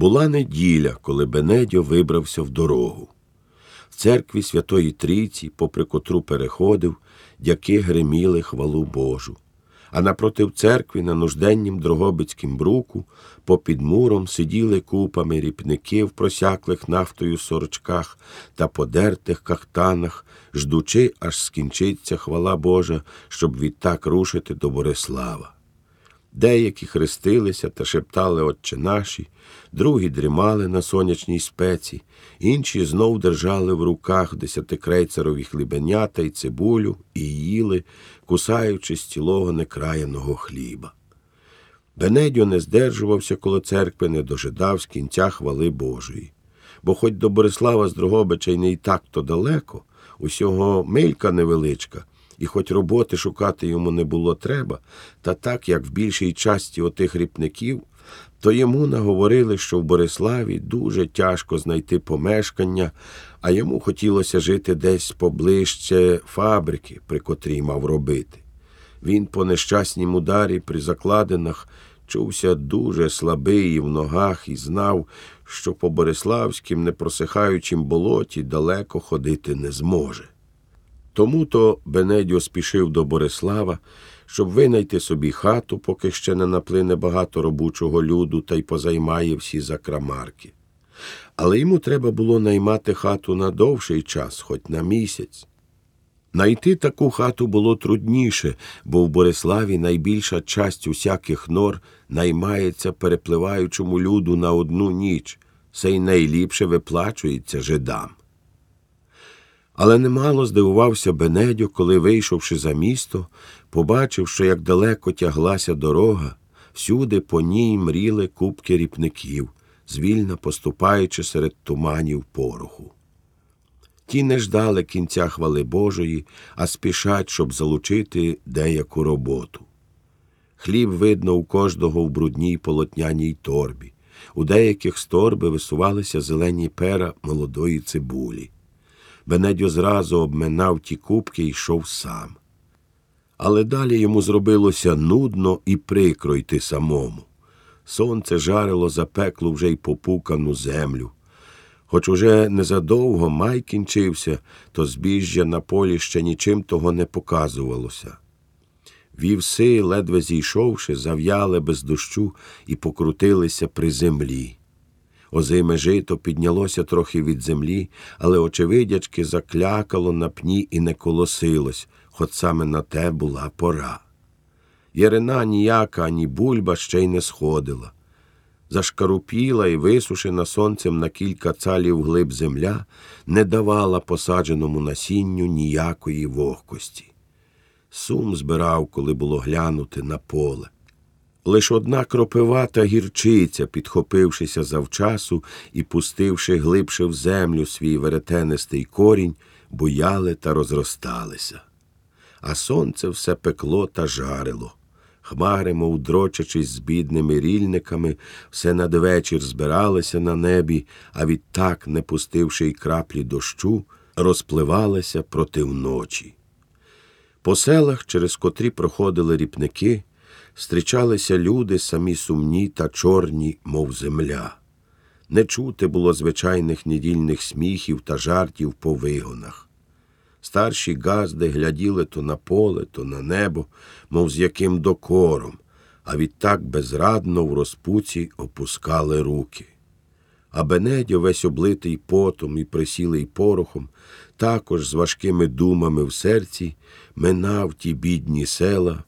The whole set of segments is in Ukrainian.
Була неділя, коли Бенедьо вибрався в дорогу. В церкві Святої Трійці, попри котру переходив, дяки греміли хвалу Божу. А напротив церкви на нужденнім Дрогобицькім бруку попід муром сиділи купами ріпники в просяклих нафтою сорочках та подертих кахтанах, ждучи, аж скінчиться хвала Божа, щоб відтак рушити до Борислава. Деякі хрестилися та шептали Отче наші, другі дрімали на сонячній спеці, інші знов держали в руках десятикрейцерові хлібенята й цибулю і їли, кусаючи з цілого некраяного хліба. Бенедьо не здержувався коло церкви, не дожидав з кінця хвали Божої. Бо хоч до Борислава з Дрогобича й не й так то далеко, усього милька невеличка, і хоч роботи шукати йому не було треба, та так як в більшій часті отих ріпників, то йому наговорили, що в Бориславі дуже тяжко знайти помешкання, а йому хотілося жити десь поближче фабрики, при котрій мав робити. Він по нещаснім ударі при закладинах чувся дуже слабий в ногах і знав, що по Бориславським непросихаючим болоті далеко ходити не зможе. Тому то Бенедьо спішив до Борислава, щоб винайти собі хату, поки ще не наплине багато робочого люду та й позаймає всі закрамарки. Але йому треба було наймати хату на довший час, хоч на місяць. Найти таку хату було трудніше, бо в Бориславі найбільша часть усяких нор наймається перепливаючому люду на одну ніч, це й найліпше виплачується жидам. Але немало здивувався Бенедьо, коли, вийшовши за місто, побачив, що як далеко тяглася дорога, всюди по ній мріли кубки ріпників, звільно поступаючи серед туманів пороху. Ті не ждали кінця хвали Божої, а спішать, щоб залучити деяку роботу. Хліб видно у кожного в брудній полотняній торбі, у деяких з торби висувалися зелені пера молодої цибулі. Бенедьо зразу обминав ті кубки і йшов сам. Але далі йому зробилося нудно і прикро йти самому. Сонце жарило запеклу вже й попукану землю. Хоч уже незадовго май кінчився, то збіжжя на полі ще нічим того не показувалося. Вівси, ледве зійшовши, зав'яли без дощу і покрутилися при землі. Озиме жито піднялося трохи від землі, але очевидячки заклякало на пні і не колосилось, хоч саме на те була пора. Ярина ніяка, ані бульба ще й не сходила. Зашкарупіла і висушена сонцем на кілька цалів глиб земля не давала посадженому насінню ніякої вогкості. Сум збирав, коли було глянути на поле. Лиш одна кропивата гірчиця, підхопившися завчасу і пустивши глибше в землю свій веретенистий корінь, буяли та розросталися. А сонце все пекло та жарило. Хмари, мов дрочачись з бідними рільниками, все надвечір збиралися на небі, а відтак, не пустивши й краплі дощу, розпливалися проти вночі. По селах, через котрі проходили ріпники, Стрічалися люди самі сумні та чорні, мов земля. Не чути було звичайних недільних сміхів та жартів по вигонах. Старші газди гляділи то на поле, то на небо, мов з яким докором, а відтак безрадно в розпуці опускали руки. А Бенедьо, весь облитий потом і присілий порохом, також з важкими думами в серці, минав ті бідні села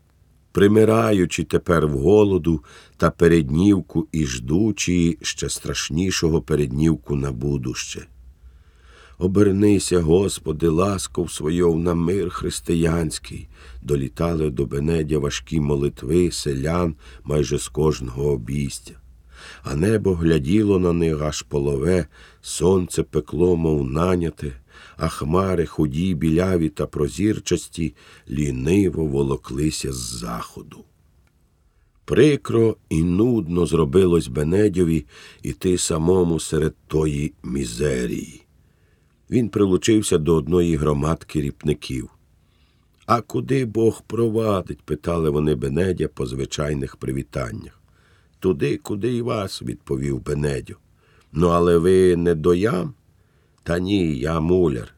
примираючи тепер в голоду та переднівку і ждучи ще страшнішого переднівку на будуще. Обернися, Господи, ласков свойов на мир християнський, долітали до Бенедя важкі молитви селян майже з кожного обійстя. А небо гляділо на них аж полове, сонце пекло, мов наняте, а хмари худі, біляві та прозірчасті ліниво волоклися з заходу. Прикро і нудно зробилось Бенедьові іти самому серед тої мізерії. Він прилучився до одної громадки ріпників. А куди Бог провадить? питали вони Бенедя по звичайних привітаннях. Туди, куди і вас, відповів Бенедьо. Ну, але ви не доям? Та ні, я муляр.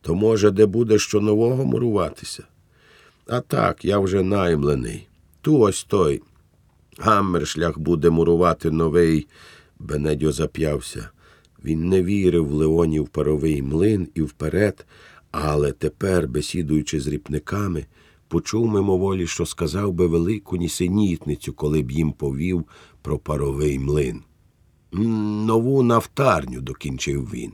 То, може, де буде що нового муруватися? А так, я вже наймлений. Ту ось той. Гаммершлях буде мурувати новий. Бенедьо зап'явся. Він не вірив в Леонів паровий млин і вперед, але тепер, бесідуючи з ріпниками, почув мимоволі, що сказав би велику нісенітницю, коли б їм повів про паровий млин. Нову нафтарню, докінчив він.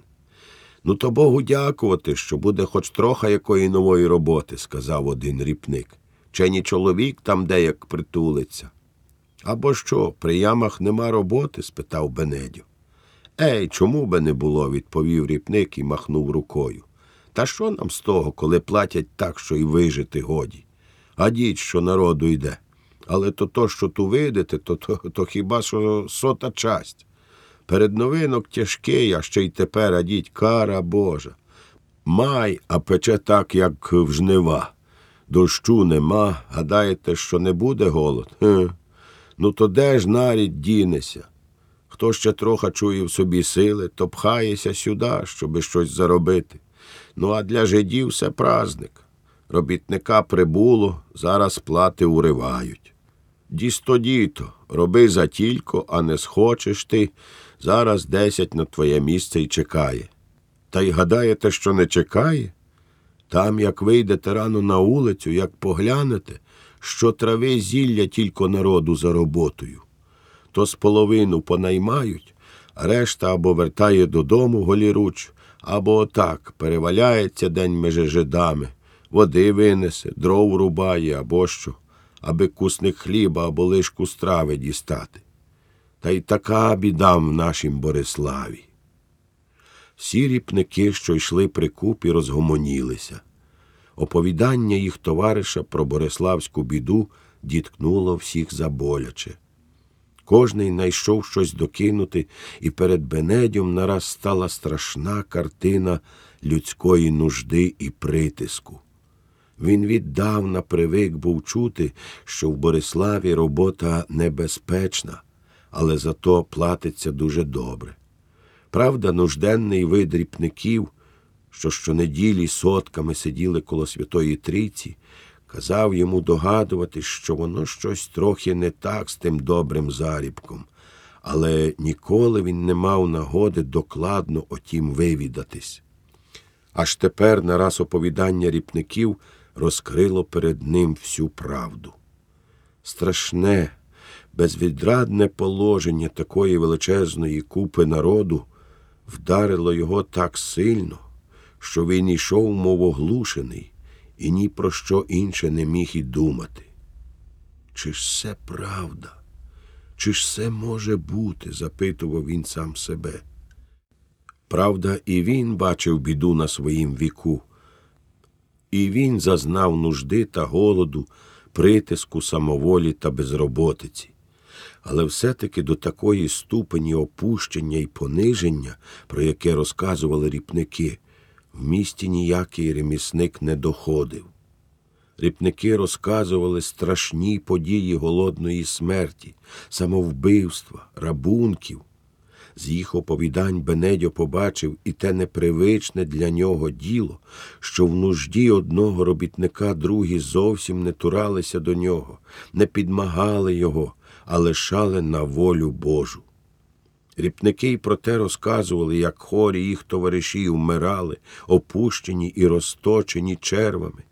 Ну, то Богу дякувати, що буде хоч трохи якої нової роботи, сказав один ріпник. Чені чоловік там деяк притулиться. Або що, при ямах нема роботи? спитав Бенедьо. Ей, чому би не було? відповів ріпник і махнув рукою. Та що нам з того, коли платять так, що й вижити годі? Гадіть, що народу йде. Але то, то що ту видите, то, то, то хіба що сота часть. Перед новинок тяжкий, а ще й тепер адіть кара Божа. Май, а пече так, як в жнива. Дощу нема, гадаєте, що не буде голод? Хе. Ну то де ж нарід дінеся? Хто ще трохи чує в собі сили, то пхається сюди, щоби щось заробити. Ну а для жидів все праздник. Робітника прибуло, зараз плати уривають. Дісто діто, роби за тілько, а не схочеш ти, зараз десять на твоє місце й чекає. Та й гадаєте, що не чекає? Там, як вийдете рано на вулицю, як поглянете, що трави зілля тільки народу за роботою. То з половину понаймають, а решта або вертає додому голіруч, або отак переваляється день межи жидами, води винесе, дров рубає або що, аби кусник хліба або лишку страви дістати. Та й така біда в нашім Бориславі. Всі ріпники, що йшли при купі, розгомонілися. Оповідання їх товариша про бориславську біду діткнуло всіх заболяче. Кожний найшов щось докинути, і перед Бенедьом нараз стала страшна картина людської нужди і притиску. Він віддавна привик був чути, що в Бориславі робота небезпечна, але зато платиться дуже добре. Правда, нужденний вид ріпників, що щонеділі сотками сиділи коло Святої Трійці, казав йому догадувати, що воно щось трохи не так з тим добрим зарібком, але ніколи він не мав нагоди докладно отім вивідатись. Аж тепер нараз оповідання ріпників розкрило перед ним всю правду. Страшне, безвідрадне положення такої величезної купи народу вдарило його так сильно, що він йшов, мов оглушений, і ні про що інше не міг і думати. Чи ж це правда? Чи ж це може бути? запитував він сам себе. Правда, і він бачив біду на своїм віку, і він зазнав нужди та голоду, притиску, самоволі та безроботиці. Але все-таки до такої ступені опущення і пониження, про яке розказували ріпники, в місті ніякий ремісник не доходив. Ріпники розказували страшні події голодної смерті, самовбивства, рабунків. З їх оповідань Бенедьо побачив і те непривичне для нього діло, що в нужді одного робітника другі зовсім не туралися до нього, не підмагали його, а лишали на волю Божу. Ріпники й про те розказували, як хорі їх товариші вмирали, опущені і розточені червами,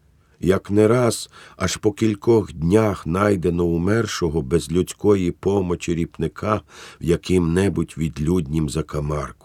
як не раз аж по кількох днях найдено умершого без людської помочі ріпника в яким-небудь відлюднім закамарку.